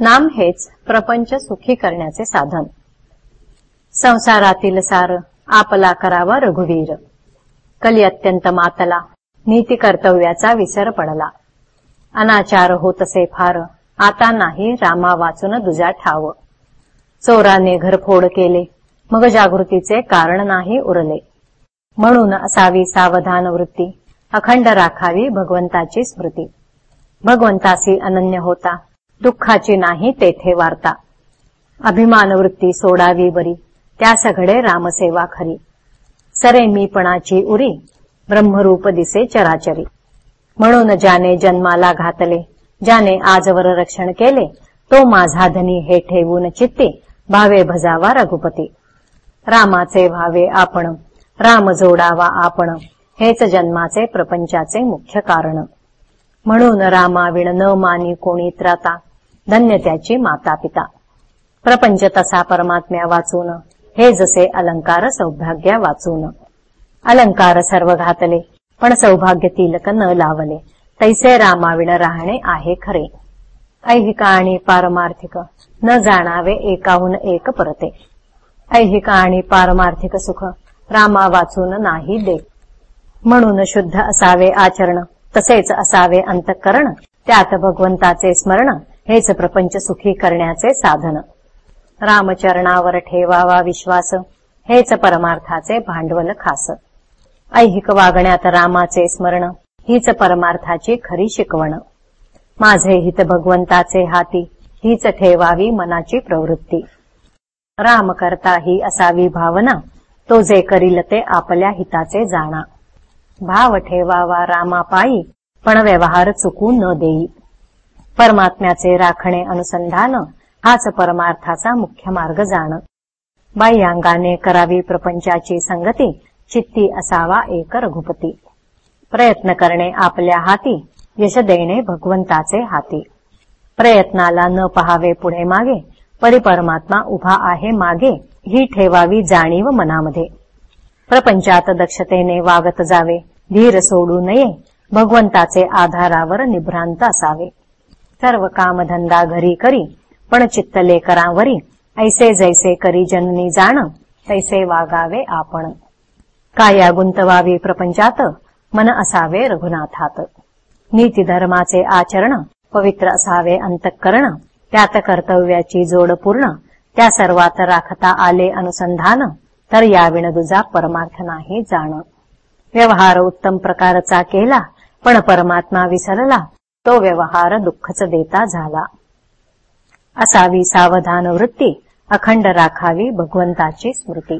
नाम हेच प्रपंच सुखी करण्याचे साधन. संसारातील सार आपला करावा रघुवीर. कली अत्यंत मातला नीती कर्तव्याचा विसर पडला. अनाचार होतसे फार आता नाही रामा वाचून दुजा ठाव. चोराने घरफोड केले मग जागृतीचे कारण नाही उरले. म्हणून असावी सावधान वृत्ती अखंड राखावी भगवंताची स्मृती. भगवंतासी अनन्य होता दुःखाची नाही तेथे वार्ता. अभिमान वृत्ती सोडावी बरी त्या सगळे रामसेवा खरी. सरे मीपणाची उरी ब्रह्मरूप दिसे चराचरी. म्हणून ज्याने जन्माला घातले ज्याने आजवर रक्षण केले तो माझा धनी हे ठेवून चित्ते भावे भजावा रघुपती. रामाचे व्हावे आपण राम जोडावा आपण हेच जन्माचे प्रपंचाचे मुख्य कारण. म्हणून रामाविण न मानी कोणी त्राता धन्य त्याची माता पिता प्रपंच तसा परमात्म्या वाचून हे जसे अलंकार सौभाग्या वाचून. अलंकार सर्व घातले पण सौभाग्य तिलक न लावले तैसे रामाविण राहणे आहे खरे. ऐहिका आणि पारमार्थिक न जाणावे एकाहून एक परते. ऐहिका आणि पारमार्थिक सुख रामा वाचून नाही दे म्हणून शुद्ध असावे आचरण तसेच असावे अंतकरण त्यात भगवंताचे स्मरण हेच प्रपंच सुखी करण्याचे साधन. रामचरणावर ठेवावा विश्वास. हेच परमार्थाचे भांडवल खास. ऐहिक वागण्यात रामाचे स्मरण. हीच परमार्थाची खरी शिकवण. माझे हित भगवंताचे हाती. हीच ठेवावी मनाची प्रवृत्ती. राम करता ही असावी भावना. तो जे करील ते आपल्या हिताचे जाणा. भाव ठेवावा रामापायी. पण व्यवहार चुकू न देई. परमात्म्याचे राखणे अनुसंधान हाच परमार्थाचा मुख्य मार्ग जाण. बाह्यांगाने करावी प्रपंचाची संगती चित्ती असावा एक रघुपती. प्रयत्न करणे आपल्या हाती यश देणे भगवंताचे हाती. प्रयत्नाला न पहावे पुढे मागे परिपरमात्मा उभा आहे मागे ही ठेवावी जाणीव मनामध्ये. प्रपंचात दक्षतेने वागत जावे धीर सोडू नये भगवंताचे आधारावर निभ्रांत असावे. सर्व कामधंदा घरी करी पण चित्तले करावरी ऐसे जैसे करी जननी जाण तैसे वागावे आपण. काया गुंतवावी प्रपंचात? मन असावे रघुनाथात. नीती धर्माचे आचरण पवित्र असावे अंतःकरण त्यात कर्तव्याची जोड पूर्ण त्या सर्वात राखता आले अनुसंधान तर याविण दुजा परमार्थ नाही जाण. व्यवहार उत्तम प्रकारचा केला पण परमात्मा विसरला तो व्यवहार दुःखच देता झाला. असावी सावधान वृत्ती अखंड राखावी भगवंताची स्मृती.